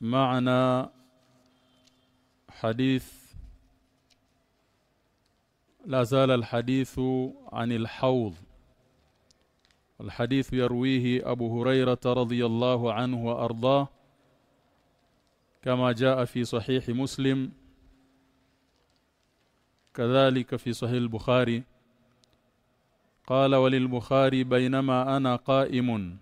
معنا حديث لا زال الحديث عن الحوض. الحديث يرويه أبو هريرة رضي الله عنه وأرضاه كما جاء في صحيح مسلم كذلك في صحيح البخاري. قال وللبخاري بينما أنا قائم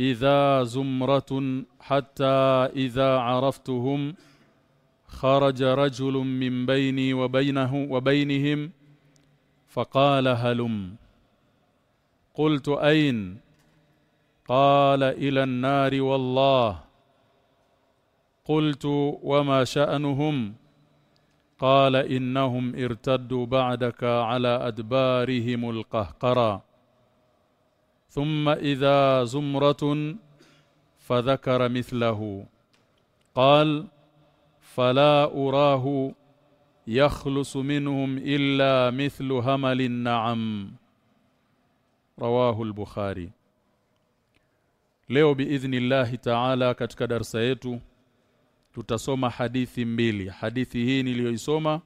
إذا زمرة حتى إذا عرفتهم خرج رجل من بيني وبينه وبينهم فقال هلم. قلت أين؟ قال إلى النار والله. قلت وما شأنهم؟ قال إنهم ارتدوا بعدك على أدبارهم القهقرة ثم إذا زمرة فذكر مثله قال فلا أراه يخلص منهم إلا مثل همل النعم رواه البخاري leo biidhnillahi taala katika darasa yetu tutasoma hadithi mbili hadithi hii niliyoisoma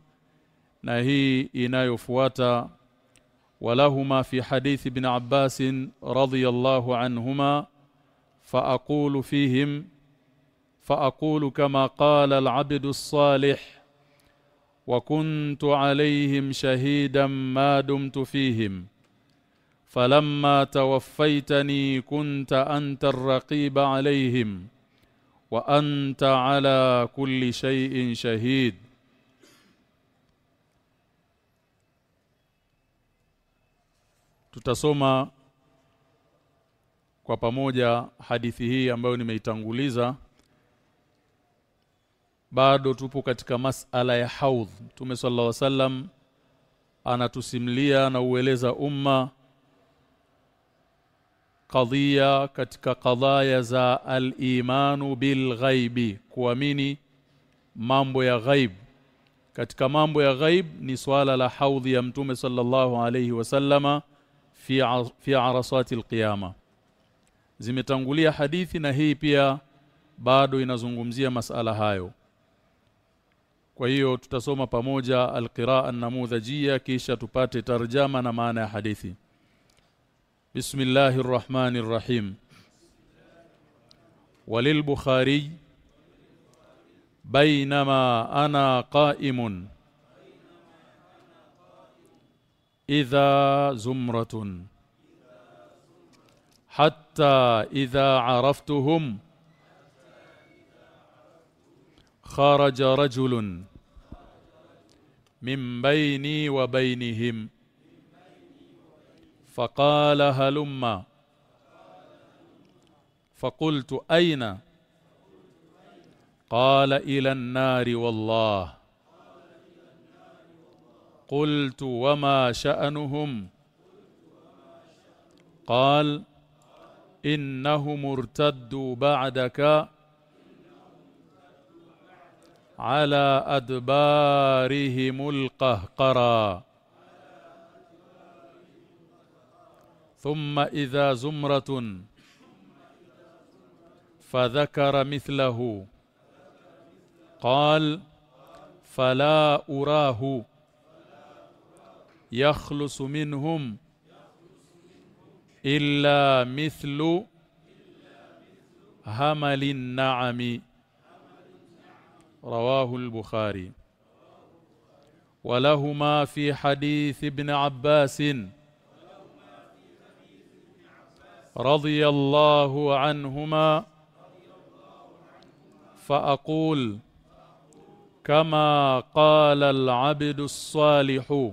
na hii inayofuata walahuma fi hadithi ibn Abbas radhiyallahu anhuma فأقول فيهم فأقول كما قال العبد الصالح وكنت عليهم شهيدا ما دمت فيهم فلما توفيتني كنت أنت الرقيب عليهم وأنت على كل شيء شهيد tutasoma kwa pamoja hadithi hii ambayo nimeitanguliza. Bado tupo katika masala ya haudh. Mtume sallallahu wasallam anatusimlia na ueleza umma kadhia katika kadhaya za al-imanu bil ghaibi kuamini mambo ya ghaib. Katika mambo ya ghaib ni swala la haudhi ya mtume sallallahu alaihi wasallama fi fi arasati alqiyama. Zimetangulia hadithi na hii pia bado inazungumzia masala hayo. Kwa hiyo tutasoma pamoja alqiraa namudhajia kisha tupate tarjama na maana ya hadithi. Bismillahir Rahmanir Rahim. Walil Bukhari bainama ana qa'imun. إذا زمرة. حتى إذا عرفتهم خرج رجل من بيني وبينهم فقال هلم. فقلت أين؟ قال إلى النار والله. قلت وما شأنهم؟ قال إنهم ارتدوا بعدك على أدبارهم القهقرا. ثم إذا زمرة فذكر مثله قال فلا أراه. يخلص منهم إلا مثل همل النعم. رواه البخاري. ولهما في حديث ابن عباس. رضي الله عنهما. فأقول كما قال العبد الصالح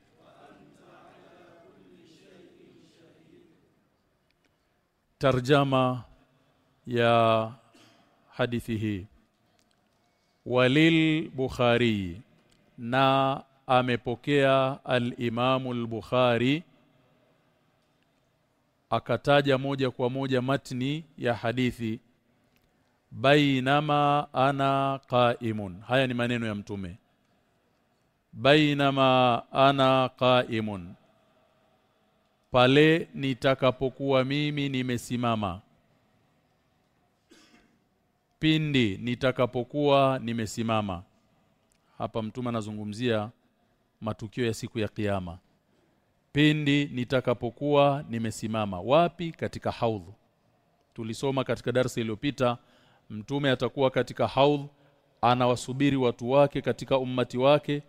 tarjama ya hadithi hii. Walil bukhari na amepokea al-Imamu al-Bukhari akataja moja kwa moja matni ya hadithi. Bainama ana qaimun haya ni maneno ya mtume. Bainama ana qaimun pale nitakapokuwa mimi nimesimama. Pindi nitakapokuwa nimesimama. Hapa mtume anazungumzia matukio ya siku ya kiyama. Pindi nitakapokuwa nimesimama. Wapi? Katika haudh. Tulisoma katika darasa iliyopita mtume atakuwa katika haudh anawasubiri watu wake katika ummati wake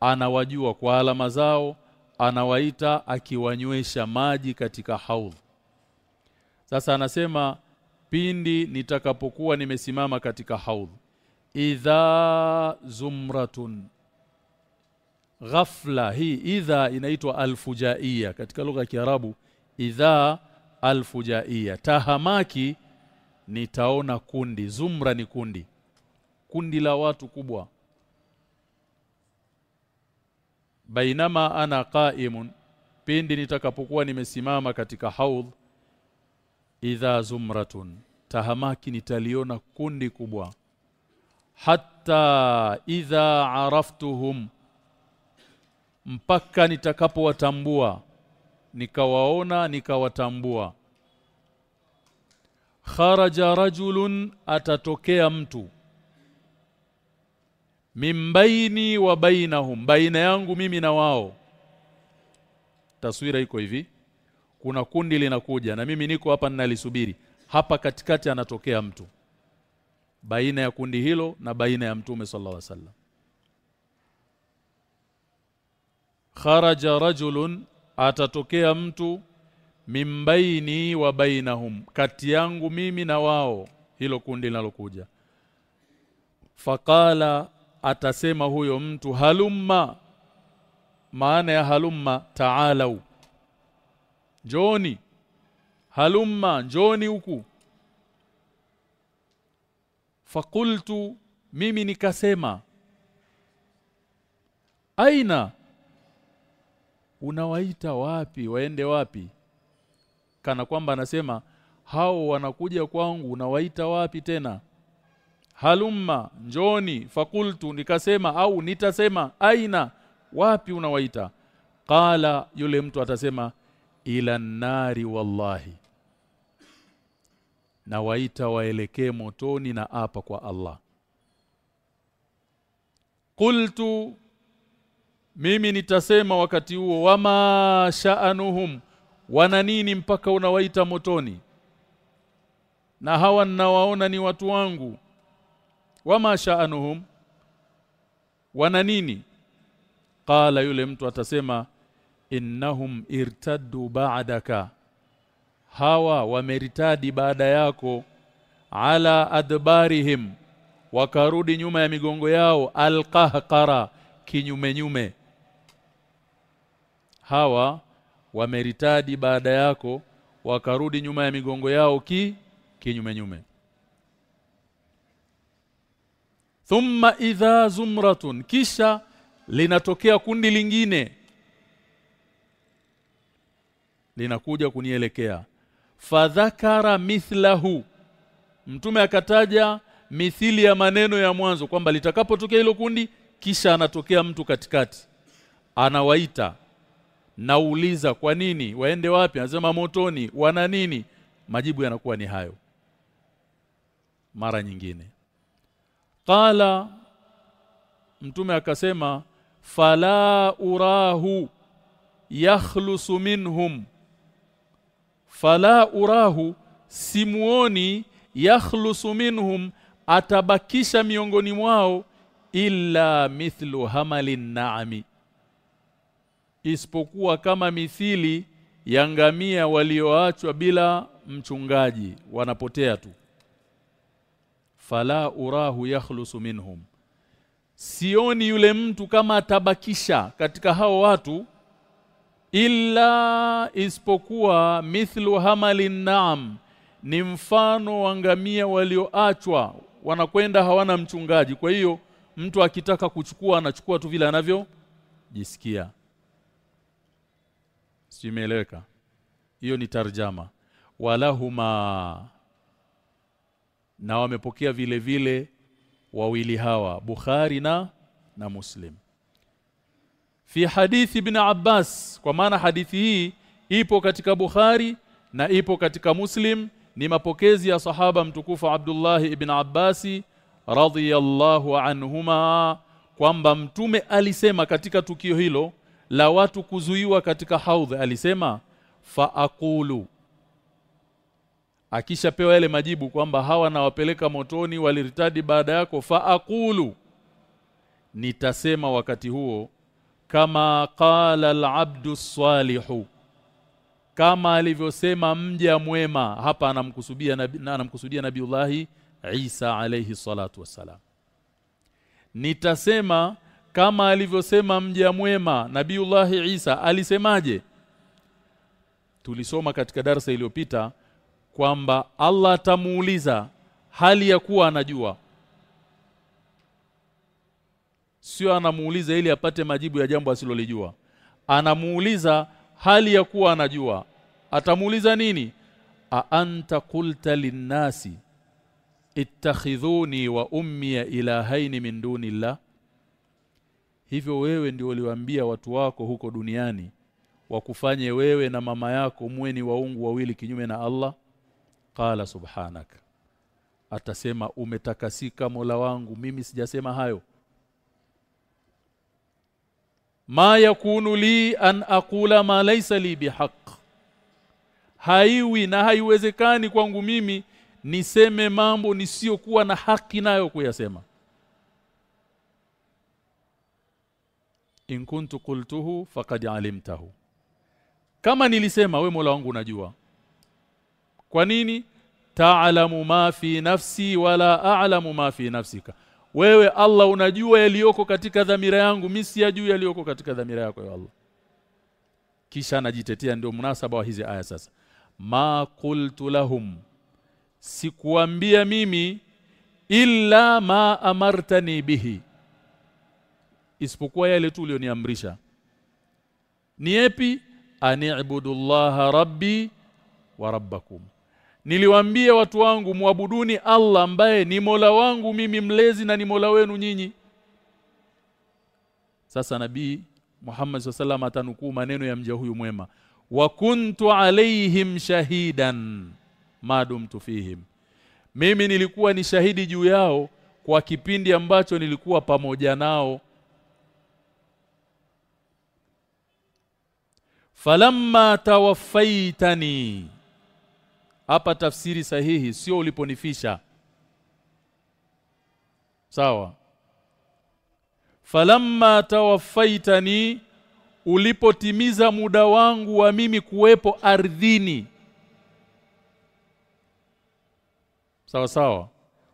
anawajua kwa alama zao anawaita akiwanywesha maji katika haudh sasa anasema pindi nitakapokuwa nimesimama katika haudh idha zumratun ghafla hii idha inaitwa alfujaia katika lugha ya Kiarabu idha alfujaia. Tahamaki nitaona kundi zumra ni kundi kundi la watu kubwa bainama ana qaimun pindi nitakapokuwa nimesimama katika haudh idha zumratun tahamaki nitaliona kundi kubwa. Hatta idha araftuhum mpaka nitakapowatambua nikawaona nikawatambua. Kharaja rajulun atatokea mtu mimbaini wa bainahum baina yangu mimi na wao. Taswira iko hivi kuna kundi linakuja na mimi niko hapa ninalisubiri hapa katikati anatokea mtu baina ya kundi hilo na baina ya mtume sallallahu alaihi wasallam. Kharaja rajulun atatokea mtu mimbaini wa bainahum kati yangu mimi na wao. Hilo kundi linalokuja. Faqala atasema huyo mtu halumma. Maana ya halumma taalau. Njoni halumma njoni huku. Fakultu mimi nikasema aina? Unawaita wapi? Waende wapi? Kana kwamba anasema hao wanakuja kwangu unawaita wapi tena halumma njoni fakultu nikasema au nitasema aina wapi unawaita? Qala yule mtu atasema ila nari wallahi. Na waita waelekee motoni na apa kwa Allah. Qultu mimi nitasema wakati huo wama sha'anuhum wana nini mpaka unawaita motoni? Na hawa ninawaona ni watu wangu wama sha'anuhum? Wana nini? Qala yule mtu atasema innahum irtaddu ba'daka. Hawa wameritadi baada yako ala adbarihim wakarudi nyuma ya migongo yao alqahqara kinyume nyume. Hawa wameritadi baada yako wakarudi nyuma ya migongo yao ki kinyume nyume thumma idha zumratun. Kisha linatokea kundi lingine. Linakuja kunielekea. Fadhakara mithlahu. Mtume akataja mithili ya maneno ya mwanzo kwamba litakapotokea hilo kundi kisha anatokea mtu katikati. Anawaita. Nauliza kwa nini? Waende wapi? Anasema motoni. Wana nini? Majibu yanakuwa ni hayo. Mara nyingine qala mtume akasema fala urahu yakhlusu minhum. Fala urahu simuoni yakhlusu minhum atabakisha miongoni mwao illa mithlu hamalin naami. Isipokuwa kama mithili ya ngamia walioachwa bila mchungaji wanapotea tu fala urahu yakhlusu minhum. Sioni yule mtu kama atabakisha katika hao watu illa isipokuwa mithlu hamalin naam ni mfano wa ngamia walioachwa wanakwenda hawana mchungaji. Kwa hiyo mtu akitaka kuchukua anachukua tu vile anavyo jisikia simeeleweka hiyo ni tarjama. Walahuma na wamepokea vile vile wawili hawa Bukhari na na Muslim. Fi hadithi ibn Abbas kwa maana hadithi hii ipo katika Bukhari na ipo katika Muslim ni mapokezi ya sahaba mtukufu Abdullah ibn Abbasi radhiyallahu anhuma kwamba mtume alisema katika tukio hilo la watu kuzuiwa katika haudh alisema faaqulu akishapewa yale majibu kwamba hawa nawapeleka motoni waliritadi baada yako faaqulu nitasema wakati huo kama qala al-abdu salihu kama alivyosema mja mwema. Hapa anamkusudia nabi, anamkusudia nabiullahi Isa alayhi salatu wassalam. Nitasema kama alivyosema mja mwema nabiullahi Isa alisemaje? Tulisoma katika darasa iliyopita kwamba Allah atamuuliza hali ya kuwa anajua. Sio anamuuliza ili apate majibu ya jambo asilolijua. Anamuuliza hali ya kuwa anajua. Atamuuliza nini? A anta qulta linnasi ittakhidhuni wa ummi ilahaini min dunillah. Hivyo wewe ndio uliwaambia watu wako huko duniani wakufanye wewe na mama yako muwe ni waungu wawili kinyume na Allah qala subhanak. Atasema umetakasika Mola wangu mimi sijasema hayo. Ma yakunu li an aqula ma laysa li bihaq. Haiwi na haiwezekani kwangu mimi niseme mambo nisiyokuwa na haki nayo kuyasema. In kuntu qultuhu faqad alimtahu. Kama nilisema we Mola wangu unajua kwa nini? Taalamu ma fi nafsi wala a'lamu ma fi nafsika. Wewe Allah unajua yaliyoko katika dhamira yangu mimi si siyajui yaliyoko katika dhamira yako ya Allah. Kisha anajitetea ndio munasaba wa hizi aya sasa. Ma qultu lahum sikuambia mimi illa ma amartani bihi. Isipokuwa yale tu ulioniamrisha. Ni epi? Ani'budullaha rabbi wa rabbakum niliwaambia watu wangu muabuduni Allah ambaye ni Mola wangu mimi mlezi na ni Mola wenu nyinyi. Sasa nabii Muhammad SAW atanukuu maneno ya mja huyu mwema. Wa kuntu alaihim shahidan madumtu fihim. Mimi nilikuwa ni shahidi juu yao kwa kipindi ambacho nilikuwa pamoja nao. Falamma tawaffaitani hapa tafsiri sahihi sio uliponifisha. Sawa. Falamma tawaffaitani ulipotimiza muda wangu wa mimi kuwepo ardhini. Sawa sawa.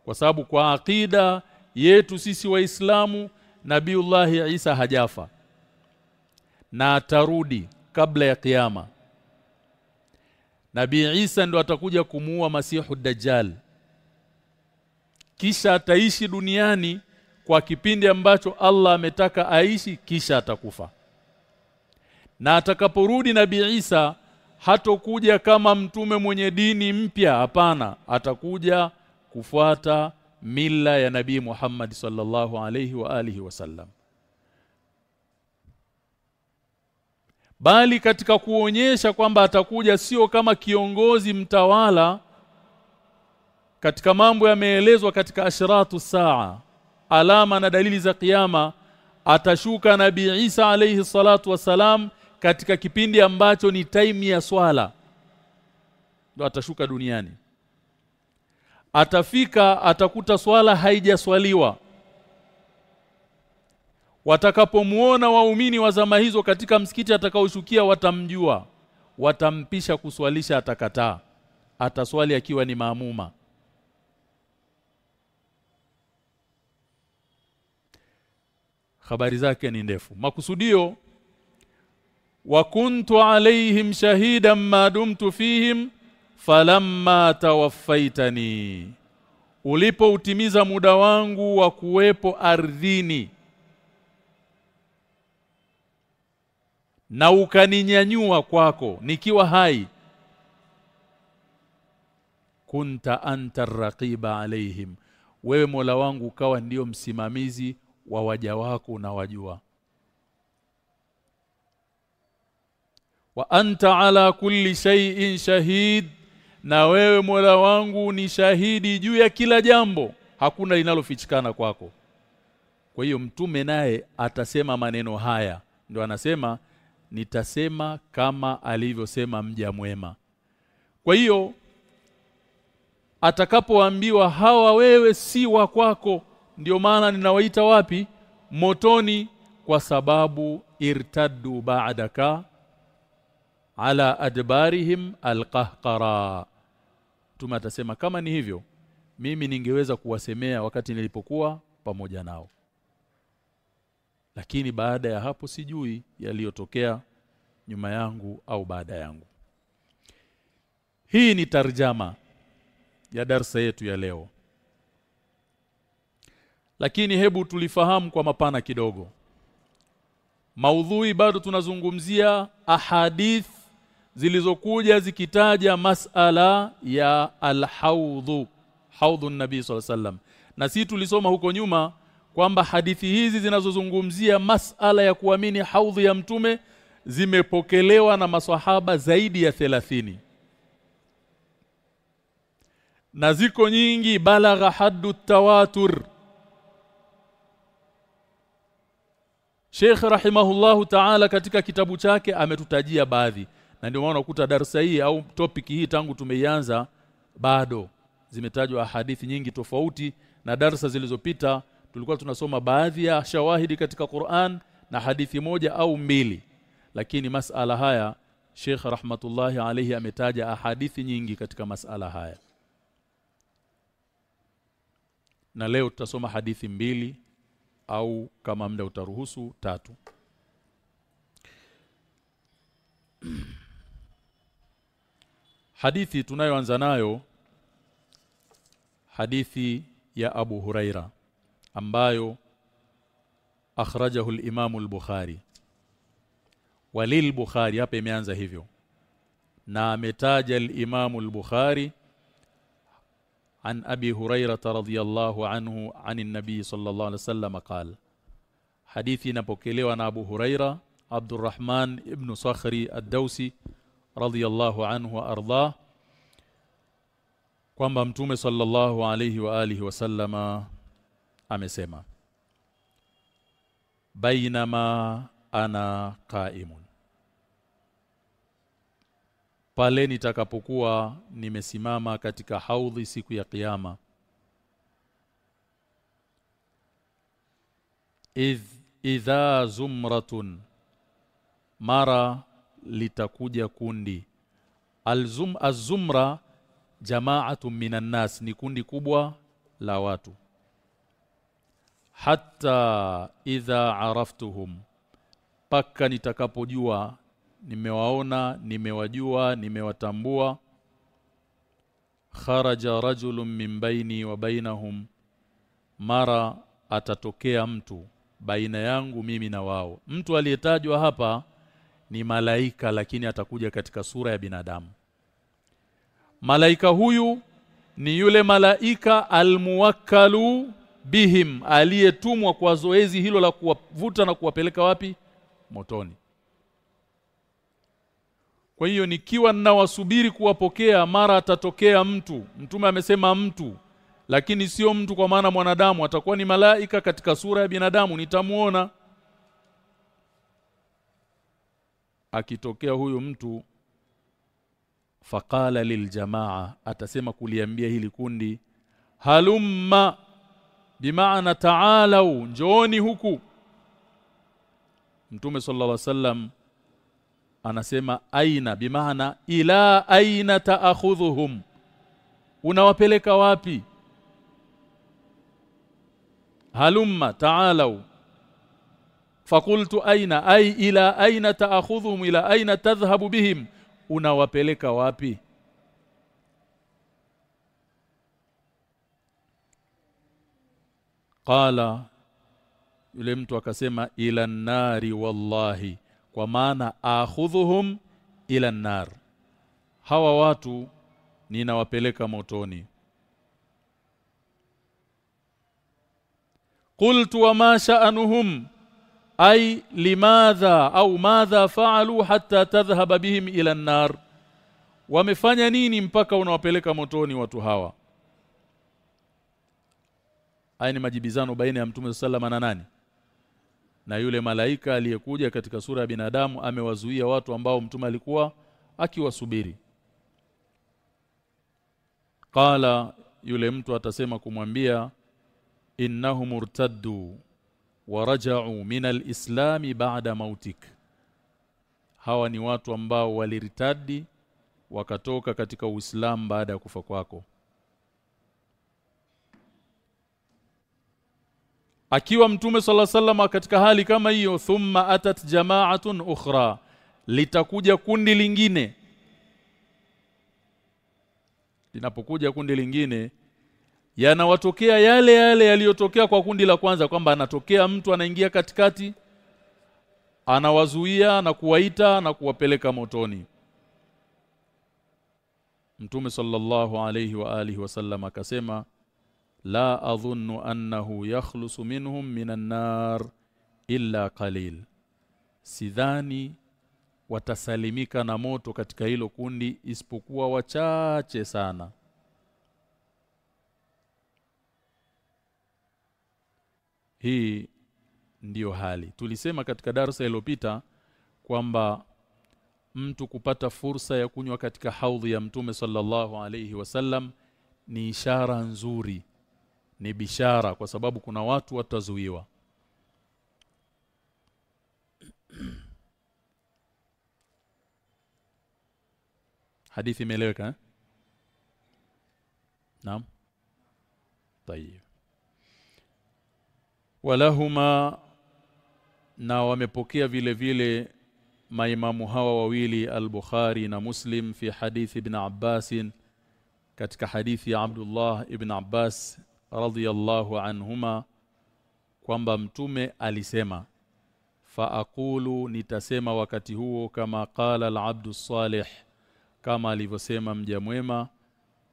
Kwa sababu kwa akida yetu sisi waislamu nabiullahi Isa hajafa. Na atarudi kabla ya kiyama Nabii Isa ndo atakuja kumuua Masihu Dajjal. Kisha ataishi duniani kwa kipindi ambacho Allah ametaka aishi kisha atakufa. Na atakaporudi Nabii Isa hatokuja kama mtume mwenye dini mpya hapana. Atakuja kufuata mila ya Nabii Muhammad sallallahu alayhi wa alihi wasallam bali katika kuonyesha kwamba atakuja sio kama kiongozi mtawala katika mambo yameelezwa katika ashratu saa alama na dalili za kiyama atashuka nabii Isa alayhi salatu wasalam katika kipindi ambacho ni time ya swala. Ndo atashuka duniani. Atafika atakuta swala haijaswaliwa watakapomuona waumini wa zama hizo katika msikiti atakaoshukia watamjua. Watampisha kuswalisha atakataa. Ataswali akiwa ni maamuma. Habari zake ni ndefu. Makusudio wa kuntu alaihim shahidan ma dumtu fihim falamma tawaffaitani. Ulipoutimiza muda wangu wa kuwepo ardhini na ukaninyanyua kwako nikiwa hai. Kunta anta raqiba alaihim wewe Mola wangu ukawa ndiyo msimamizi wa waja wako na wajua wa anta ala kulli shay'in shahid na wewe Mola wangu ni shahidi juu ya kila jambo. Hakuna linalofichikana kwako. Kwa hiyo mtume naye atasema maneno haya. Ndio anasema nitasema kama alivyosema mja mwema. Kwa hiyo atakapoambiwa hawa wewe si wa kwako ndio maana ninawaita wapi? Motoni kwa sababu irtaddu ba'daka ala adbarihim alqahqara. Tuma atasema kama ni hivyo mimi ningeweza kuwasemea wakati nilipokuwa pamoja nao lakini baada ya hapo sijui yaliyotokea nyuma yangu au baada yangu. Hii ni tarjama ya darsa yetu ya leo. Lakini hebu tulifahamu kwa mapana kidogo. Maudhui bado tunazungumzia ahadith zilizokuja zikitaja masala ya alhaudhu haudhu nabii sallallahu alaihi wasallam. Na si tulisoma huko nyuma kwamba hadithi hizi zinazozungumzia masala ya kuamini haudhi ya mtume zimepokelewa na maswahaba zaidi ya thelathini. Na ziko nyingi balagha haddu tawatur. Sheikh rahimahullahu ta'ala katika kitabu chake ametutajia baadhi. Na ndio maana ukuta darasa hii au topic hii tangu tumeianza bado zimetajwa hadithi nyingi tofauti na darasa zilizopita tulikuwa tunasoma baadhi ya shawahidi katika Qur'an na hadithi moja au mbili. Lakini masala haya Sheikh rahmatullahi alayhi ametaja ahadithi nyingi katika masala haya. Na leo tutasoma hadithi mbili au kama muda utaruhusu tatu. Hadithi tunayoanza nayo hadithi ya Abu Huraira ambayo akhrajahu al-Imam al-Bukhari walil Bukhari hapa imeanza hivyo na ametaja al-Imam al-Bukhari عن أبي هريرة رضي الله عنه عن النبي صلى الله عليه وسلم قال حديثي نبوكيليو أنا أبو هريرة عبد الرحمن ابن صخري الدوسي رضي الله kwamba mtume sallallahu alayhi wa alihi wasallama amesema bainama ana qaimun. Pale nitakapokuwa nimesimama katika haudhi siku ya kiyama idh idha zumratun mara litakuja kundi. Alzum azumra jama'atu minan nas ni kundi kubwa la watu hatta idha araftuhum paka nitakapojua nimewaona nimewajua nimewatambua. Kharaja rajulun min baini wa bainahum mara atatokea mtu baina yangu mimi na wao. Mtu aliyetajwa hapa ni malaika lakini atakuja katika sura ya binadamu. Malaika huyu ni yule malaika almuwakkalu bihim aliyetumwa kwa zoezi hilo la kuwavuta na kuwapeleka wapi? Motoni. Kwa hiyo nikiwa ninawasubiri kuwapokea mara atatokea mtu. Mtume amesema mtu lakini sio mtu kwa maana mwanadamu. Atakuwa ni malaika katika sura ya binadamu nitamuona. Akitokea huyu mtu faqala liljamaa atasema kuliambia hili kundi halumma bimaana taalau njooni huku. Mtume sallallahu alaihi wasallam anasema aina bimaana ila aina taakhudhuhum unawapeleka wapi? Halumma taalau. Fakultu aina ay ila aina taakhudhuhum ila aina tadhhabu bihim. Unawapeleka wapi qala yule mtu akasema ila nari wallahi kwa maana akhudhuhum ila nar hawa watu ninawapeleka motoni. Qultu wa ma sha'anuhum? Ay limadha au madha fa'alu hatta tadhhab bihim ila an-nar wamefanya nini mpaka unawapeleka motoni watu hawa haya ni majibizano baina ya mtume sallama na nani? Na yule malaika aliyekuja katika sura ya binadamu amewazuia watu ambao mtume alikuwa akiwasubiri. Qala yule mtu atasema kumwambia innahum murtaddu waraja'u min al-islami ba'da mautik. Hawa ni watu ambao waliritadi wakatoka katika Uislamu baada ya kufa kwako akiwa mtume sala sallam katika hali kama hiyo thumma atat jama'atun ukhra litakuja kundi lingine. Linapokuja kundi lingine yanawatokea yale yale yaliyotokea kwa kundi la kwanza kwamba anatokea mtu anaingia katikati anawazuia na kuwaita na kuwapeleka motoni. Mtume sallallahu alayhi wa alihi wasallam akasema la adhunnu annahu yakhlusu minhum minan nar illa qalil sidhani watasalimika na moto katika hilo kundi isipokuwa wachache sana. Hii ndiyo hali. Tulisema katika darasa iliyopita kwamba mtu kupata fursa ya kunywa katika haudhi ya mtume sallallahu alayhi wasallam ni ishara nzuri ni bishara kwa sababu kuna watu watazuiwa hadithi imeeleweka eh? Naam. Tayeb. Walahuma na wamepokea vile vile maimamu hawa wawili al-Bukhari na Muslim fi hadithi ibn Abbas katika hadithi ya Abdullah ibn Abbas radhiyallahu anhuma kwamba mtume alisema faaqulu nitasema wakati huo kama qala al-abdu salih kama alivyosema mja mwema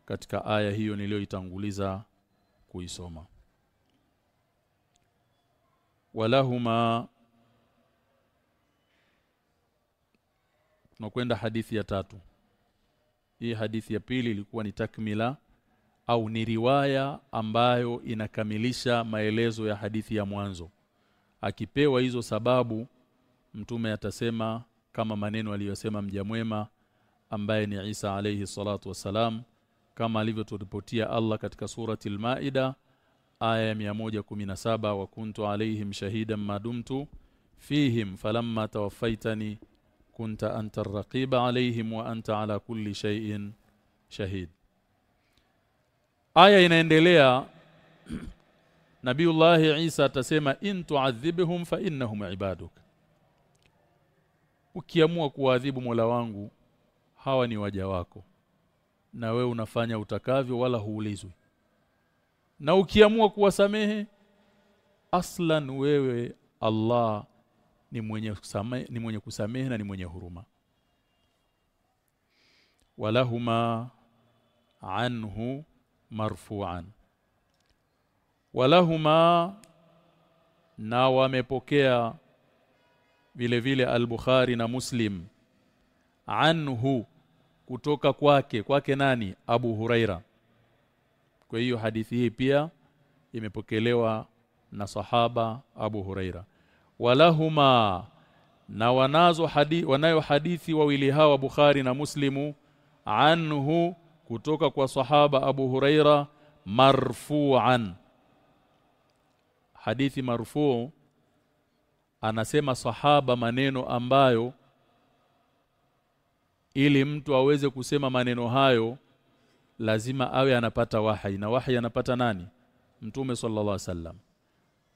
katika aya hiyo niliyoitanguliza kuisoma. Walahuma tunakwenda hadithi ya tatu. Hii hadithi ya pili ilikuwa ni takmila au ni riwaya ambayo inakamilisha maelezo ya hadithi ya mwanzo. Akipewa hizo sababu mtume atasema kama maneno aliyosema mja mwema ambaye ni Isa alayhi salatu wasalam kama alivyoturipotia Allah katika surati al-Maida aya ya 117 wa kuntu alaihim shahidan madumtu fihim falamma tawaffaitani kunta anta ar-raqiba alaihim wa anta ala kulli shay'in shahid aya inaendelea. Nabiullahi Isa atasema in tu'adhibhum fa innahum ibaduk. Ukiamua kuadhibu Mola wangu hawa ni waja wako. Na we unafanya utakavyo wala huulizwi. Na ukiamua kuwasamehe aslan wewe Allah ni mwenye kusamehe ni mwenye kusamehe na ni mwenye huruma. Walahuma anhu marfu'an. Walahuma na wamepokea vile vile al-Bukhari na Muslim. Anhu kutoka kwake. Kwake nani? Abu Huraira. Kwa hiyo hadithi hii pia imepokelewa na sahaba Abu Huraira. Walahuma na wanazo hadithi wanayo hadithi wawili hawa Bukhari na Muslimu. Anhu kutoka kwa sahaba Abu Huraira marfu'an. Hadithi marfu anasema sahaba maneno ambayo ili mtu aweze kusema maneno hayo lazima awe anapata wahi. Na wahi anapata nani? Mtume sallallahu alaihi wasallam.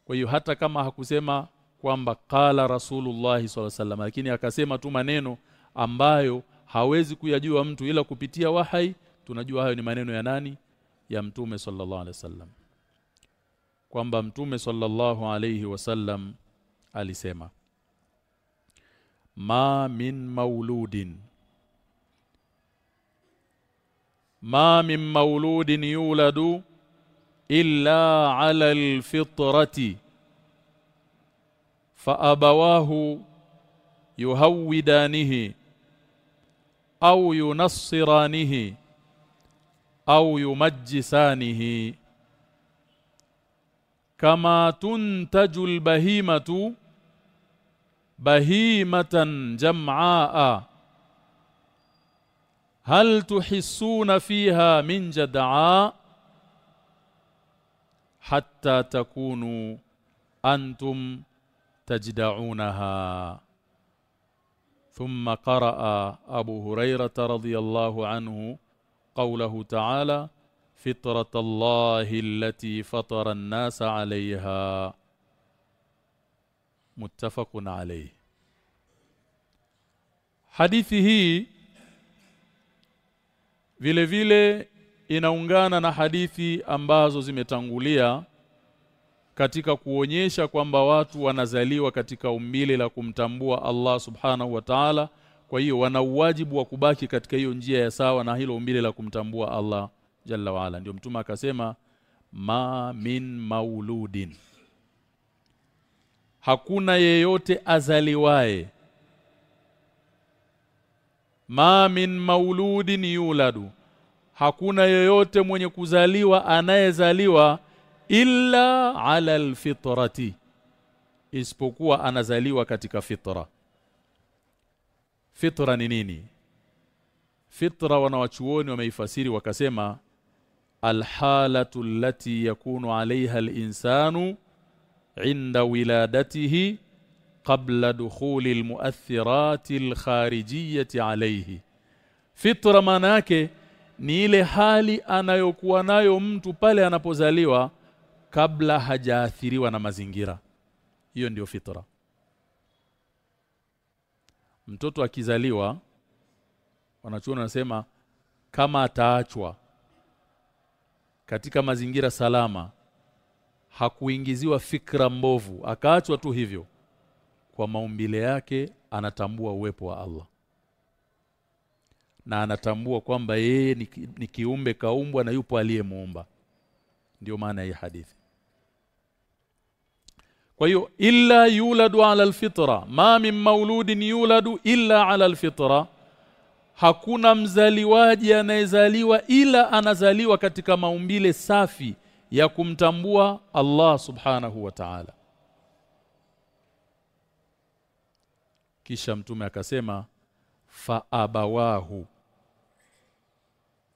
Kwa hiyo hata kama hakusema kwamba qala rasulullah sallallahu alaihi wasallam lakini akasema tu maneno ambayo hawezi kuyajua mtu ila kupitia wahai tunajua hayo ni maneno ya nani? Ya mtume sallallahu alaihi wasallam. Kwamba mtume sallallahu alaihi wasallam alisema ma min mauludin. Ma min mauludin yuladu illa ala alfitrati. Fa abawahu yuhawidanihi au yunassiranihi أو يمجسانه. كما تنتج البهيمة بهيمة جمعاء. هل تحسون فيها من جدعاء؟ حتى تكونوا أنتم تجدعونها. ثم قرأ أبو هريرة رضي الله عنه قوله تعالى فطرة الله التي فطر الناس عليها متفق عليه hadithi hii vile vile inaungana na hadithi ambazo zimetangulia katika kuonyesha kwamba watu wanazaliwa katika umbile la kumtambua Allah subhanahu wa ta'ala kwa hiyo wana uwajibu wa kubaki katika hiyo njia ya sawa na hilo umbile la kumtambua Allah jalla waala ndio mtume akasema ma min mauludin. Hakuna yeyote azaliwaye. Ma min mauludin yuladu. Hakuna yeyote mwenye kuzaliwa anayezaliwa illa ala alfitrati isipokuwa anazaliwa katika fitra fitra ni nini? Fitra wanawachuoni wameifasiri wakasema alhalatu allati yakunu alaiha alinsanu inda wiladatihi qabla dukhuli almuathirati alkharijiyati alayhi. Fitra maana yake ni ile hali anayokuwa nayo mtu pale anapozaliwa kabla hajaathiriwa na mazingira. Hiyo ndiyo fitra mtoto akizaliwa wanachuoni wanasema kama ataachwa katika mazingira salama hakuingiziwa fikra mbovu. Akaachwa tu hivyo kwa maumbile yake anatambua uwepo wa Allah. Na anatambua kwamba yeye ni, ni kiumbe kaumbwa na yupo aliyemuumba. Ndio maana ya hadithi kwa hiyo illa yuladu ala alfitra. Ma min mauludin yuladu illa ala alfitra. Hakuna mzaliwaji anayezaliwa ila anazaliwa katika maumbile safi ya kumtambua Allah subhanahu wa ta'ala. Kisha mtume akasema fa abawahu.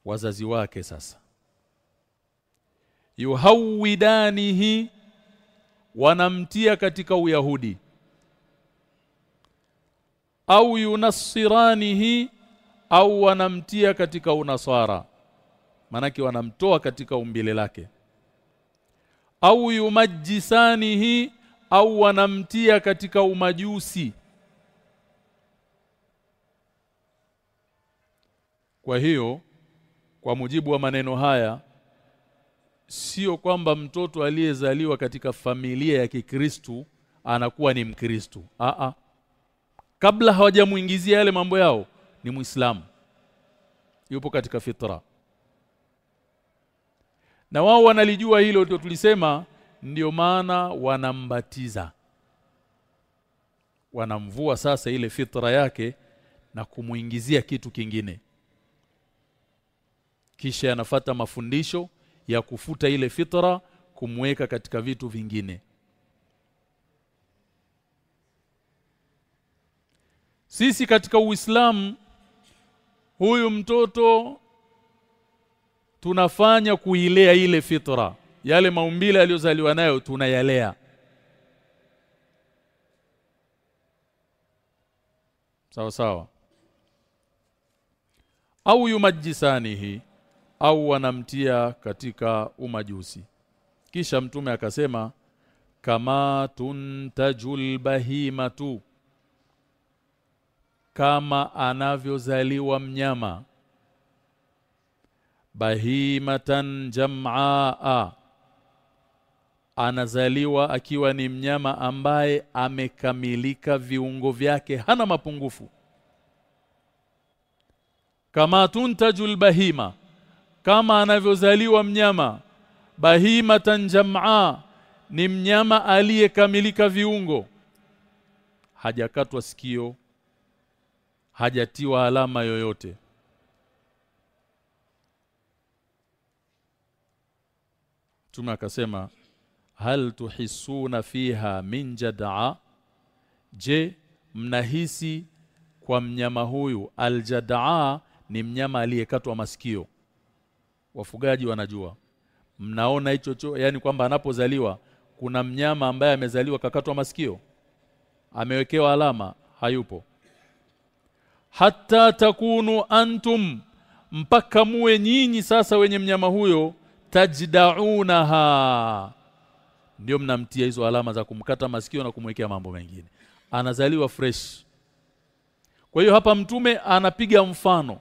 Wazazi wake sasa. Yuhawidanihi wanamtia katika uyahudi. Au yunasiranihi au wanamtia katika unaswara. Manake wanamtoa katika umbile lake. Au yumajisanihi au wanamtia katika umajusi. Kwa hiyo kwa mujibu wa maneno haya sio kwamba mtoto aliyezaliwa katika familia ya Kikristu anakuwa ni Mkristu. Aa. Kabla hawajamuingizia yale mambo yao ni Muislamu. Yupo katika fitra. Na wao wanalijua hilo ndio tulisema ndio maana wanambatiza. Wanamvua sasa ile fitra yake na kumuingizia kitu kingine. Kisha anafata mafundisho ya kufuta ile fitra kumweka katika vitu vingine. Sisi katika Uislamu huyu mtoto tunafanya kuilea ile fitra. Yale maumbile aliyozaliwa nayo tunayalea. Sawa sawa. Au yumajisanihi au wanamtia katika umajusi. Kisha mtume akasema kama tuntajul bahimatu kama anavyozaliwa mnyama bahimatan jam'aa anazaliwa akiwa ni mnyama ambaye amekamilika viungo vyake hana mapungufu. Kama tuntajul bahima kama anavyozaliwa mnyama. Bahimatan jam'a ni mnyama aliyekamilika viungo. Hajakatwa sikio hajatiwa alama yoyote. Mtume akasema hal tuhisuna fiha min jadaa je mnahisi kwa mnyama huyu aljadaa ni mnyama aliyekatwa masikio wafugaji wanajua. Mnaona hicho cho yani kwamba anapozaliwa kuna mnyama ambaye amezaliwa kakatwa masikio amewekewa alama hayupo. Hatta takunu antum mpaka muwe nyinyi sasa wenye mnyama huyo tajdaunaha. Ndio mnamtia hizo alama za kumkata masikio na kumwekea mambo mengine. Anazaliwa fresh. Kwa hiyo hapa mtume anapiga mfano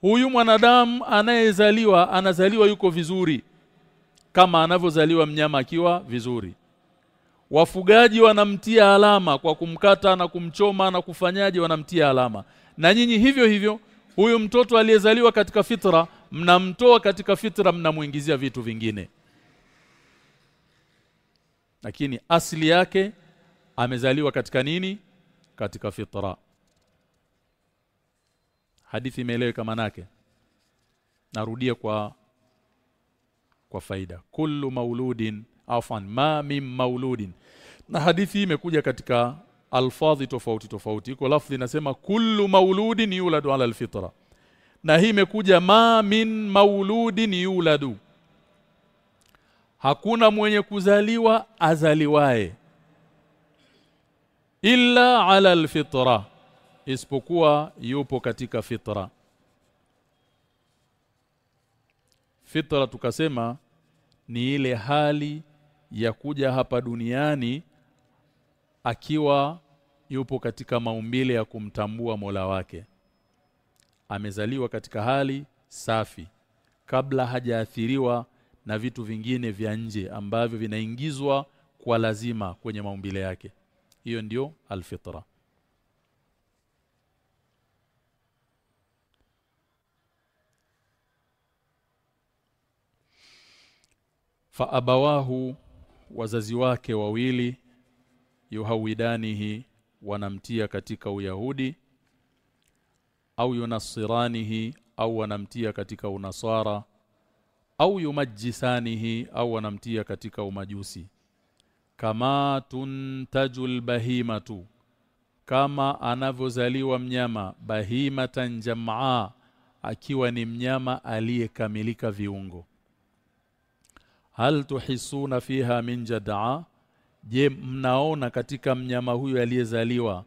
huyu mwanadamu anayezaliwa anazaliwa yuko vizuri kama anavyozaliwa mnyama akiwa vizuri. Wafugaji wanamtia alama kwa kumkata na kumchoma na kufanyaje wanamtia alama. Na nyinyi hivyo hivyo huyu mtoto aliyezaliwa katika fitra mnamtoa katika fitra mnamuingizia vitu vingine. Lakini asili yake amezaliwa katika nini? Katika fitra hadithi imeeleweka manake narudia kwa kwa faida. Kullu mauludin afan ma min mauludin. Na hadithi imekuja katika alfadhi tofauti tofauti. Iko lafzi inasema kullu mauludin yuladu ala alfitra. Na hii imekuja ma min mauludin yuladu. Hakuna mwenye kuzaliwa azaliwae illa ala alfitra isipokuwa yupo katika fitra. Fitra tukasema ni ile hali ya kuja hapa duniani akiwa yupo katika maumbile ya kumtambua Mola wake. Amezaliwa katika hali safi kabla hajaathiriwa na vitu vingine vya nje ambavyo vinaingizwa kwa lazima kwenye maumbile yake. Hiyo ndiyo alfitra fa abawahu wazazi wake wawili yuhawidanihi wanamtia katika uyahudi au yunasiranihi au wanamtia katika unasara au yumajisanihi au wanamtia katika umajusi. Kama tuntajul bahimatu kama anavyozaliwa mnyama bahimatan jamaa akiwa ni mnyama aliyekamilika viungo hal tuhisuna fiha min jadaa? Je mnaona katika mnyama huyu aliyezaliwa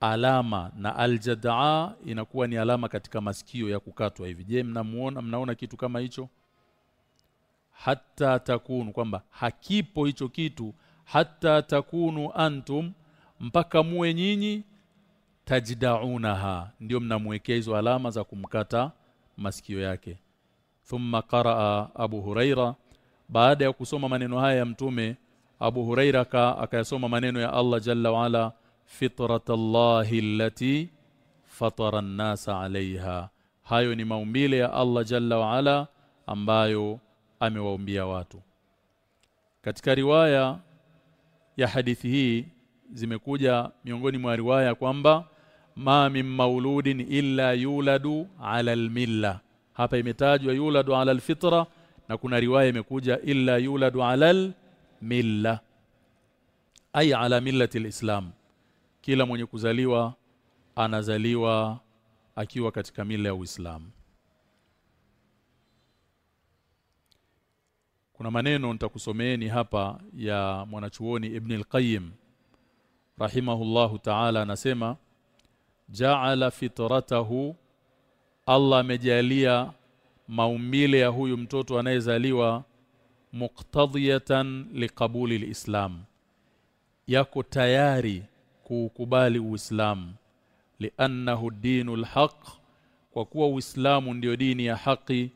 alama na aljadaa? Inakuwa ni alama katika masikio ya kukatwa hivi. Je mnamuona mnaona kitu kama hicho? Hatta takunu kwamba hakipo hicho kitu. Hatta takunu antum mpaka muwe nyinyi tajdaunaha ndio mnamwekea hizo alama za kumkata masikio yake thumma qaraa abu huraira. Baada ya kusoma maneno haya ya mtume abu huraira ka akayasoma maneno ya Allah jalla wa Ala fitratallahi allati fatara an-nasa alaiha hayo ni maumbile ya Allah jalla wa Ala ambayo amewaumbia watu. Katika riwaya ya hadithi hii zimekuja miongoni mwa riwaya kwamba ma min mauludin illa yuladu ala almilla hapa imetajwa yuladu ala alfitra na kuna riwaya imekuja illa yuladu ala milla ay ala millati alislam. Kila mwenye kuzaliwa anazaliwa akiwa katika mila ya Uislamu kuna maneno nitakusomeeni hapa ya mwanachuoni Ibn al-Qayyim rahimahullahu ta'ala anasema ja'ala fitratahu Allah amejalia maumbile ya huyu mtoto anayezaliwa muktadhiyatan liqabuli alislam yako tayari kuukubali uislamu li'annahu dinul haq kwa kuwa uislamu ndiyo dini ya haki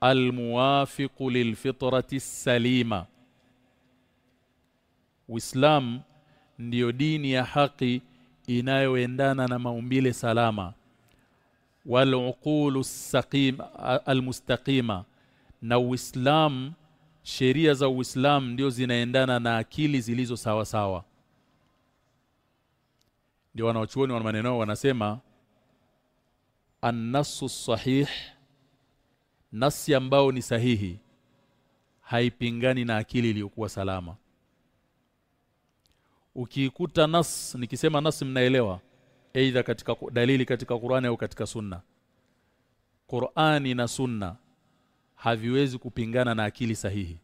almuwafiqu lilfitrati salima. Uislamu ndiyo dini ya haki inayoendana na maumbile salama wal uqulu almustaqima. Na uislam sheria za Uislamu ndio zinaendana na akili zilizo sawa sawa. Ndio wanaochuoni wana maneno wanasema an-nassu sahih nasi ambao ni sahihi haipingani na akili iliyokuwa salama. Ukiikuta nas nikisema nas mnaelewa aidha katika dalili katika Qur'ani au katika Sunna. Qur'ani na Sunna haviwezi kupingana na akili sahihi.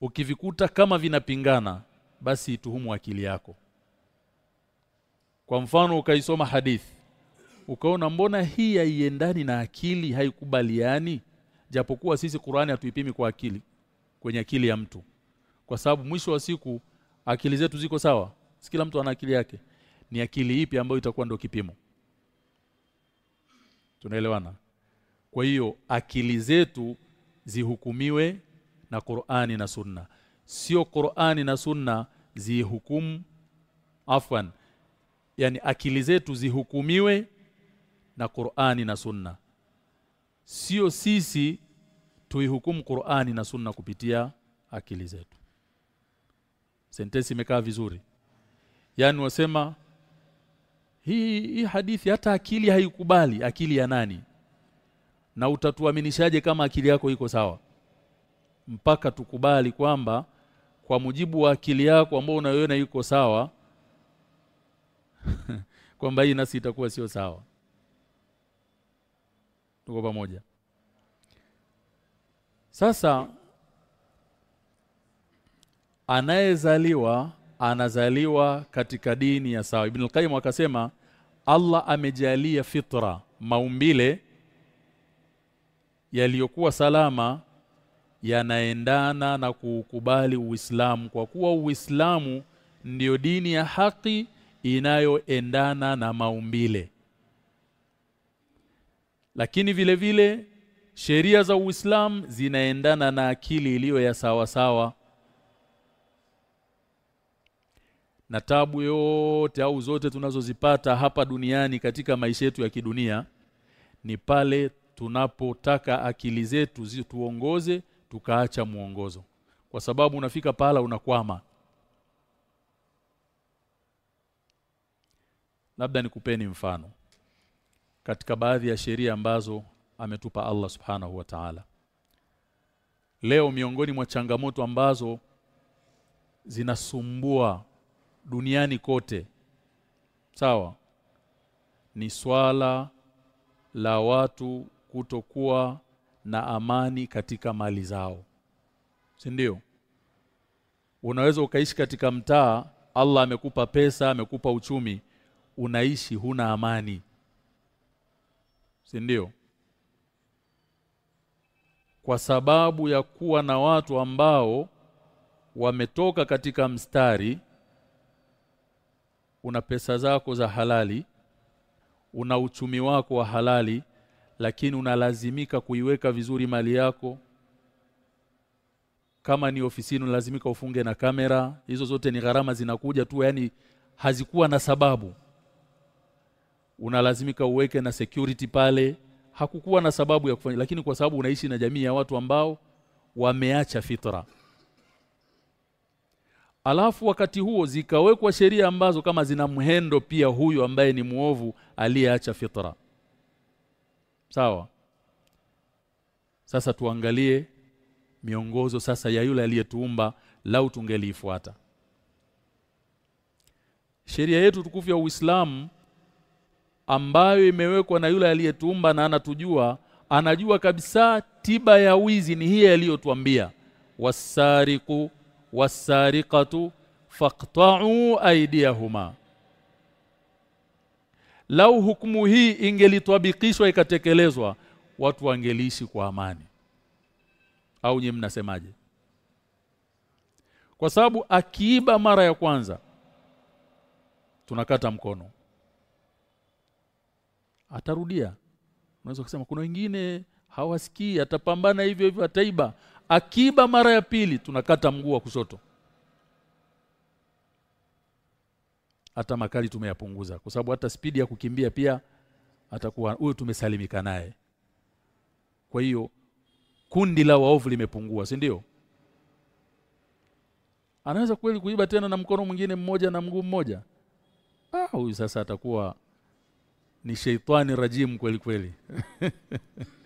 Ukivikuta kama vinapingana basi ituhumu akili yako. Kwa mfano ukaisoma hadithi ukaona mbona hii haiendani na akili haikubaliani? Japokuwa sisi Qur'ani hatuipimi kwa akili kwenye akili ya mtu. Kwa sababu mwisho wa siku akili zetu ziko sawa si kila mtu ana akili yake ni akili ipi ambayo itakuwa ndio kipimo? Tunaelewana? Kwa hiyo akili zetu zihukumiwe na Qur'ani na Sunna. Sio Qur'ani na Sunna zihukumu afwan yani akili zetu zihukumiwe na Qur'ani na Sunna. Sio sisi tuihukumu Qur'ani na Sunna kupitia akili zetu. Sentensi imekaa vizuri yani wasema hii hii hadithi hata akili haikubali akili ya nani? Na utatuaminishaje kama akili yako iko sawa? Mpaka tukubali kwamba kwa mujibu wa akili yako ambao unayoona iko sawa kwamba hii nasi itakuwa sio sawa. Tuko pamoja. Sasa anayezaliwa anazaliwa katika dini ya sawa. Ibn al-Qayyim akasema Allah amejalia fitra maumbile yaliyokuwa salama yanaendana na kukubali Uislamu kwa kuwa Uislamu ndiyo dini ya haki inayoendana na maumbile. Lakini vile vile sheria za Uislamu zinaendana na akili iliyo ya sawa sawa na tabu yote au zote tunazozipata hapa duniani katika maisha yetu ya kidunia ni pale tunapotaka akili zetu zituongoze tukaacha muongozo kwa sababu unafika pala unakwama. Labda nikupeni mfano. Katika baadhi ya sheria ambazo ametupa Allah subhanahu wa ta'ala. Leo miongoni mwa changamoto ambazo zinasumbua duniani kote. Sawa? Ni swala la watu kutokuwa na amani katika mali zao. Si ndio? Unaweza ukaishi katika mtaa Allah amekupa pesa amekupa uchumi unaishi huna amani. Si ndio? Kwa sababu ya kuwa na watu ambao wametoka katika mstari una pesa zako za halali una uchumi wako wa halali lakini unalazimika kuiweka vizuri mali yako. Kama ni ofisini unalazimika ufunge na kamera. Hizo zote ni gharama zinakuja tu yani hazikuwa na sababu. Unalazimika uweke na security pale. Hakukuwa na sababu ya kufanya lakini kwa sababu unaishi na jamii ya watu ambao wameacha fitra Alafu wakati huo zikawekwa sheria ambazo kama zina mhendo pia huyu ambaye ni muovu aliyeacha fitra. Sawa? Sasa tuangalie miongozo sasa ya yule aliyetuumba lau tungeliifuata. Sheria yetu tukufu ya Uislamu ambayo imewekwa na yule aliyetuumba na anatujua anajua kabisa tiba ya wizi ni hii aliyotuambia wasariqu wasariqatu faqta'u aydiyahuma lau hukumu hii ingelitwabikishwa ikatekelezwa watu wangeliishi kwa amani. Au nyinyi mnasemaje? Kwa sababu akiiba mara ya kwanza tunakata mkono. Atarudia. Unaweza kusema kuna wengine hawasikii atapambana hivyo hivyo ataiba akiba mara ya pili tunakata mguu wa kushoto. Hata makali tumeyapunguza kwa sababu hata spidi ya kukimbia pia atakuwa huyo tumesalimika naye. Kwa hiyo kundi la waovu limepungua si ndio? Anaweza kweli kuiba tena na mkono mwingine mmoja na mguu mmoja? Ah huyu sasa atakuwa ni sheitani rajimu kweli kweli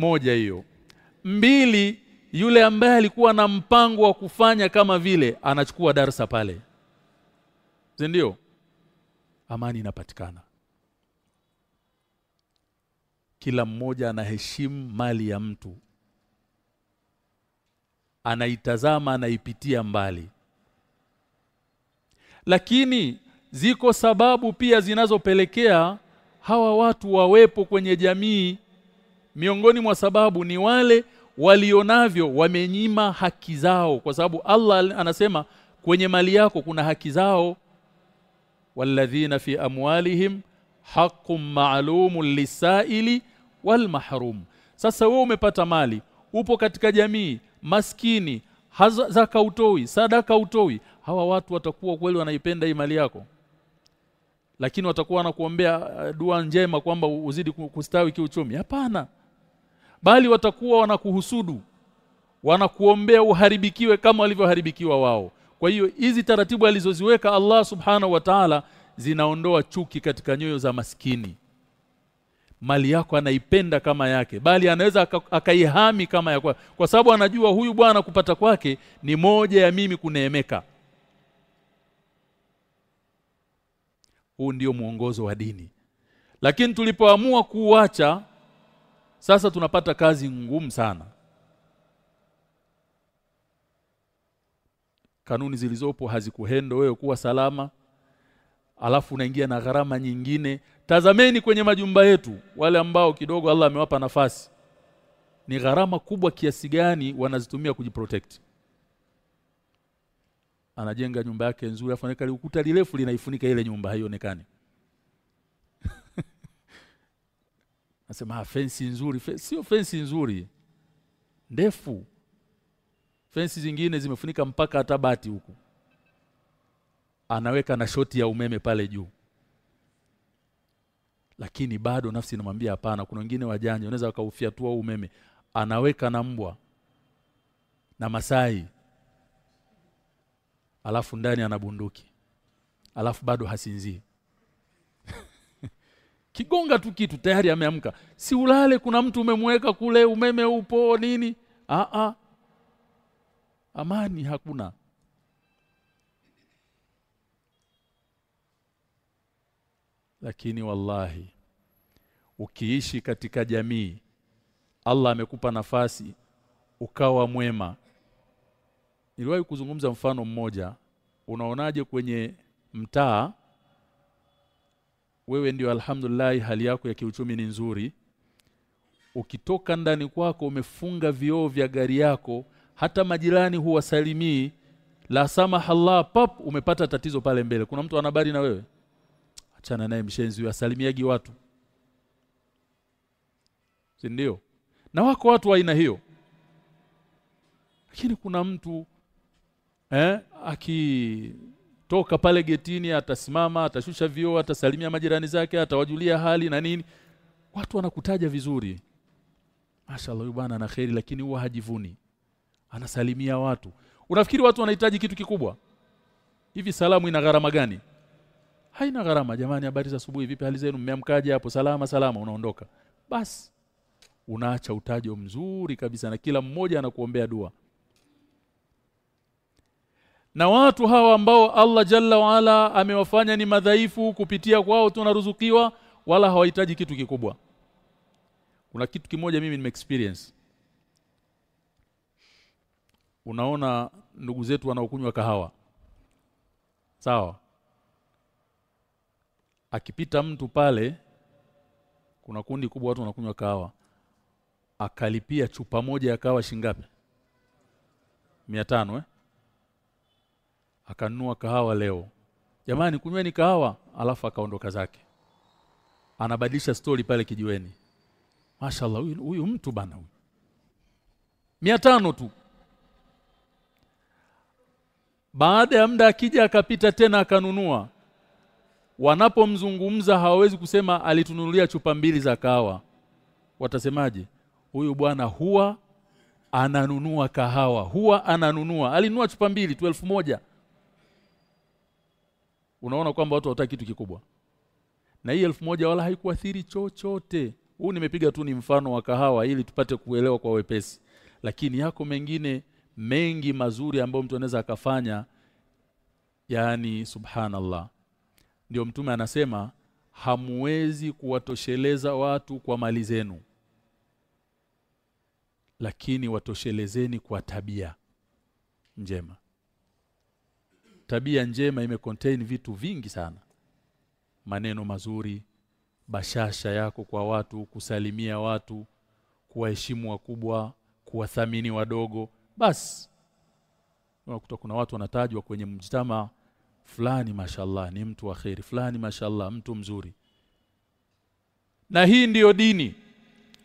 moja hiyo. Mbili yule ambaye alikuwa na mpango wa kufanya kama vile anachukua darsa pale. Ndio? Amani inapatikana. Kila mmoja anaheshimu mali ya mtu. Anaitazama anaipitia mbali. Lakini ziko sababu pia zinazopelekea hawa watu wawepo kwenye jamii miongoni mwa sababu ni wale walionavyo wamenyima haki zao. Kwa sababu Allah anasema kwenye mali yako kuna haki zao. Walladhina fi amwalihim haqqun ma'lumun lisaili wal mahrum sasa wewe umepata mali upo katika jamii maskini zaka utoi sadaka utoi hawa watu watakuwa kweli wanaipenda hii mali yako? Lakini watakuwa wanakuombea dua njema kwamba uzidi kustawi kiuchumi? Hapana bali watakuwa wanakuhusudu wanakuombea uharibikiwe kama walivyoharibikiwa wao. Kwa hiyo hizi taratibu alizoziweka Allah subhanahu wa ta'ala zinaondoa chuki katika nyoyo za maskini. Mali yako anaipenda kama yake bali anaweza akaihami kama yako. Kwa, sababu anajua huyu bwana kupata kwake ni moja ya mimi kuneemeka. Huu ndio mwongozo wa dini. Lakini tulipoamua kuuacha sasa tunapata kazi ngumu sana. Kanuni zilizopo hazikuhendo wewe kuwa salama alafu unaingia na gharama nyingine. Tazameni kwenye majumba yetu wale ambao kidogo Allah amewapa nafasi. Ni gharama kubwa kiasi gani wanazitumia kujiprotect? Anajenga nyumba yake nzuri afaneka ukuta lirefu linaifunika ile nyumba haionekani Nasema fensi nzuri, sio fensi nzuri. Ndefu. Fensi zingine zimefunika mpaka hata bati huku. Anaweka na shoti ya umeme pale juu. Lakini bado nafsi inamwambia hapana, kuna wengine wajanja unaweza wakaufiatua umeme. Anaweka na mbwa na Masai. Alafu ndani anabunduki. Alafu bado hasinzii kigonga tu kitu tayari ameamka. Si ulale kuna mtu umemweka kule umeme upo nini? A a. Amani hakuna. Lakini wallahi ukiishi katika jamii Allah amekupa nafasi ukawa mwema. Niliwahi kuzungumza mfano mmoja. Unaonaje kwenye mtaa wewe ndio alhamdulillah hali yako ya kiuchumi ni nzuri. Ukitoka ndani kwako umefunga vioo vya gari yako hata majirani huwasalimii. La samahallah pap umepata tatizo pale mbele. Kuna mtu anabari na wewe? Achana naye mshenzi asalimiagi watu. Si ndio? Na wako watu wa aina hiyo. Lakini kuna mtu eh aki toka pale getini atasimama atashusha vioo atasalimia majirani zake atawajulia hali na nini. Watu wanakutaja vizuri. Mashallah huyu bwana ana kheri lakini huwa hajivuni. Anasalimia watu. Unafikiri watu wanahitaji kitu kikubwa? Hivi salamu ina gharama gani? Haina gharama. Jamani habari za asubuhi. Vipi hali zenu? Mmeamkaje hapo? Salama salama. Unaondoka. Basi unaacha utajo mzuri kabisa na kila mmoja anakuombea dua na watu hawa ambao Allah Jalla waala amewafanya ni madhaifu kupitia kwao tunaruzukiwa wala hawahitaji kitu kikubwa. Kuna kitu kimoja mimi nimeexperience. Unaona ndugu zetu wanaokunywa kahawa. Sawa. Akipita mtu pale kuna kundi kubwa watu wanakunywa kahawa. Akalipia chupa moja ya kahawa shingapi 500 eh akanunua kahawa leo. Jamani kunyweni kahawa alafu akaondoka zake. Anabadilisha stori pale kijiweni. Mashallah huyu, huyu mtu bana huyu. 500 tu. Baada ya muda akija akapita tena akanunua wanapomzungumza hawawezi kusema alitununulia chupa mbili za kahawa. Watasemaje? Huyu bwana huwa ananunua kahawa huwa ananunua. Alinunua chupa mbili tu elfu moja unaona kwamba watu hawataka kitu kikubwa. Na hii elfu moja wala haikuathiri chochote. Huu nimepiga tu ni mfano wa kahawa ili tupate kuelewa kwa wepesi. Lakini yako mengine mengi mazuri ambayo mtu anaweza akafanya yani subhanallah. Ndio mtume anasema hamwezi kuwatosheleza watu kwa mali zenu. Lakini watoshelezeni kwa tabia njema tabia njema imecontain vitu vingi sana. Maneno mazuri bashasha yako kwa watu kusalimia watu kuwaheshimu wakubwa kuwathamini wadogo. Basi unakuta kuna watu wanatajwa kwenye mjitama fulani mashallah ni mtu wa khairi fulani mashallah mtu mzuri. Na hii ndiyo dini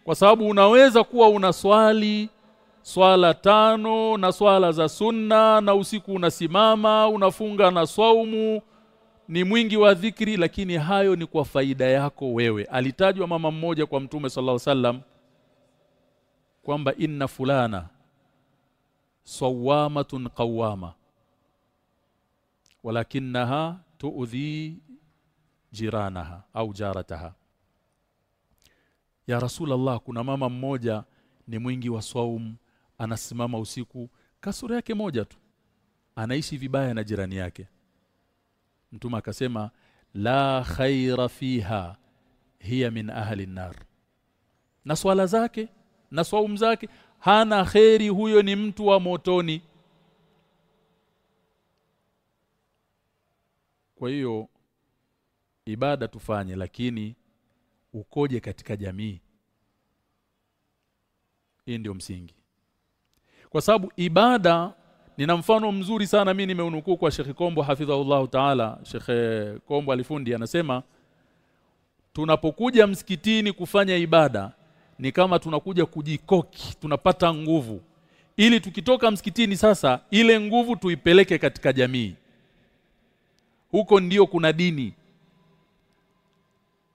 kwa sababu unaweza kuwa una swali swala tano na swala za sunna na usiku unasimama unafunga na swaumu ni mwingi wa dhikri lakini hayo ni kwa faida yako wewe. Alitajwa mama mmoja kwa mtume sallallahu wasallam kwamba inna fulana sawamatun qawama walakinaha tuudhi jiranaha au jarataha. Ya rasulullah kuna mama mmoja ni mwingi wa saum anasimama usiku kasura yake moja tu. Anaishi vibaya na jirani yake. Mtume akasema la khaira fiha hiya min ahli nar na swala zake na saum zake hana kheri huyo ni mtu wa motoni. Kwa hiyo ibada tufanye lakini ukoje katika jamii? Hii ndio msingi kwa sababu ibada nina mfano mzuri sana mimi nimeunukuu kwa Sheikh Kombo hafidhahullah taala. Sheikh Kombo alifundi anasema tunapokuja msikitini kufanya ibada ni kama tunakuja kujikoki tunapata nguvu. Ili tukitoka msikitini sasa ile nguvu tuipeleke katika jamii. Huko ndio kuna dini.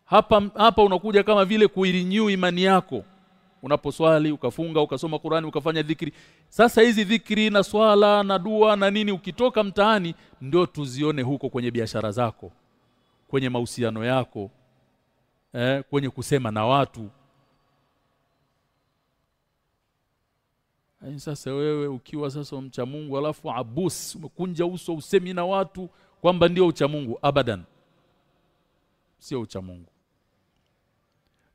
Hapa hapa unakuja kama vile kuirenew imani yako unaposwali ukafunga ukasoma Qurani ukafanya dhikri. Sasa hizi dhikri na swala na dua na nini ukitoka mtaani ndio tuzione huko kwenye biashara zako kwenye mahusiano yako eh, kwenye kusema na watu. Ai sasa wewe ukiwa sasa mcha Mungu alafu abus umekunja uso usemi na watu kwamba ndio ucha Mungu abadan. Sio ucha Mungu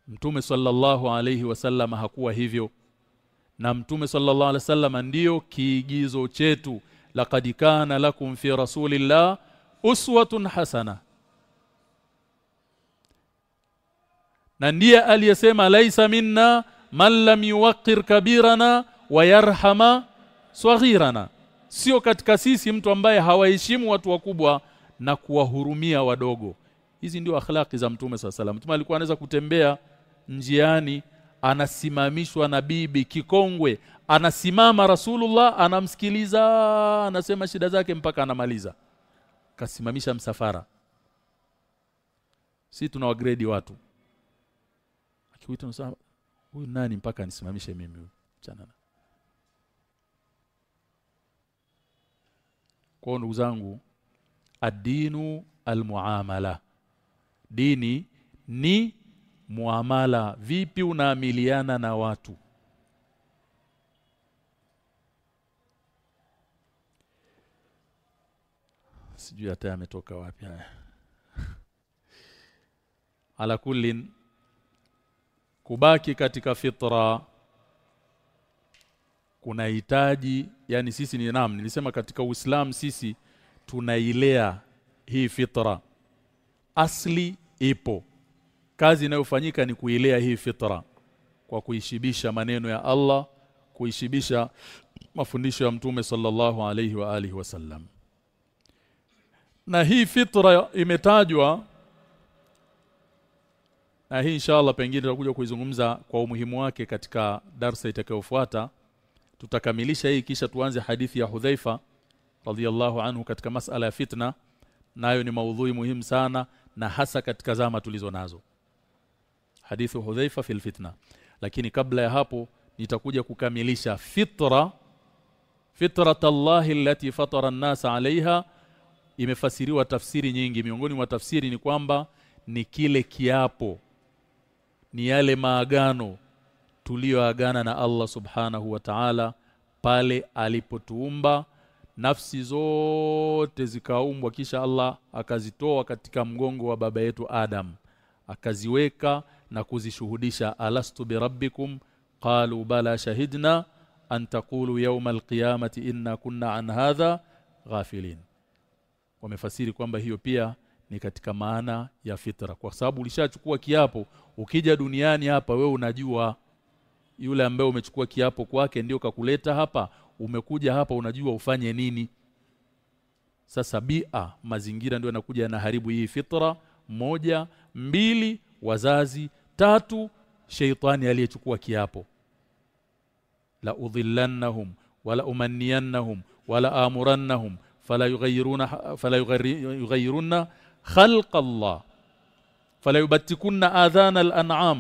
Mtume sallallahu alayhi wasallam hakuwa hivyo. Na Mtume sallallahu alayhi wasallam ndiyo kiigizo chetu. Laqad kana lakum fi rasulillah uswatun hasana. Na ndiye aliyesema laisa minna man lam yuwaqqir kabirana wa yarhama saghirana. Sio katika sisi mtu ambaye hawaheshimu watu wakubwa na kuwahurumia wadogo. Hizi ndio akhlaki za mtume sallallahu alayhi wasallam. mtume alikuwa anaweza kutembea njiani anasimamishwa na bibi kikongwe anasimama rasulullah anamsikiliza anasema shida zake mpaka anamaliza. Kasimamisha msafara. Si tuna wagredi watu. Akiwita msafara huyu nani mpaka anisimamishe mimi huyu? Chana kwa ndugu zangu adinu almuamala. Dini ni muamala vipi unaamiliana na watu? Sijui hata ametoka wapi haya. Ala kullin kubaki katika fitra kunahitaji yani sisi ni naam nilisema katika Uislamu sisi tunailea hii fitra. Asli ipo kazi inayofanyika ni kuilea hii fitra kwa kuishibisha maneno ya Allah kuishibisha mafundisho ya mtume sallallahu alayhi wa alihi wasallam. Na hii fitra imetajwa na hii inshallah pengine tutakuja kuizungumza kwa umuhimu wake katika darsa itakayofuata. Tutakamilisha hii kisha tuanze hadithi ya Hudhaifa radhiallahu anhu katika masala ya fitna. Nayo ni maudhui muhimu sana na hasa katika zama tulizo nazo hadithu Hudhaifa fil fitna. Lakini kabla ya hapo nitakuja kukamilisha fitra fitrat Allah allati fatara an-nas alaiha imefasiriwa tafsiri nyingi. Miongoni mwa tafsiri ni kwamba ni kile kiapo ni yale maagano tuliyoagana na Allah subhanahu wa ta'ala pale alipotuumba. Nafsi zote zikaumbwa kisha Allah akazitoa katika mgongo wa baba yetu Adam akaziweka na kuzishuhudisha alastu birabbikum qalu bala shahidna an taqulu yawm alqiyamati inna kunna an hadha ghafilin. Wamefasiri kwamba hiyo pia ni katika maana ya fitra kwa sababu ulishachukua kiapo. Ukija duniani hapa we unajua yule ambaye umechukua kiapo kwake ndio kakuleta hapa. Umekuja hapa unajua ufanye nini. Sasa bia mazingira ndio yanakuja yanaharibu hii fitra. Moja mbili wazazi tatu sheitani aliyechukua kiapo. La udhillannahum wala umanniyannahum wala amurannahum fala yughayyiruna fala yughayyiruna khalqa Allah fala yubattikunna adhana al-an'am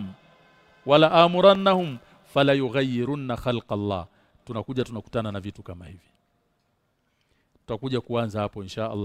wala amurannahum fala yughayyiruna khalqa Allah tunakuja tunakutana na vitu kama hivi. Tutakuja kuanza hapo insha Allah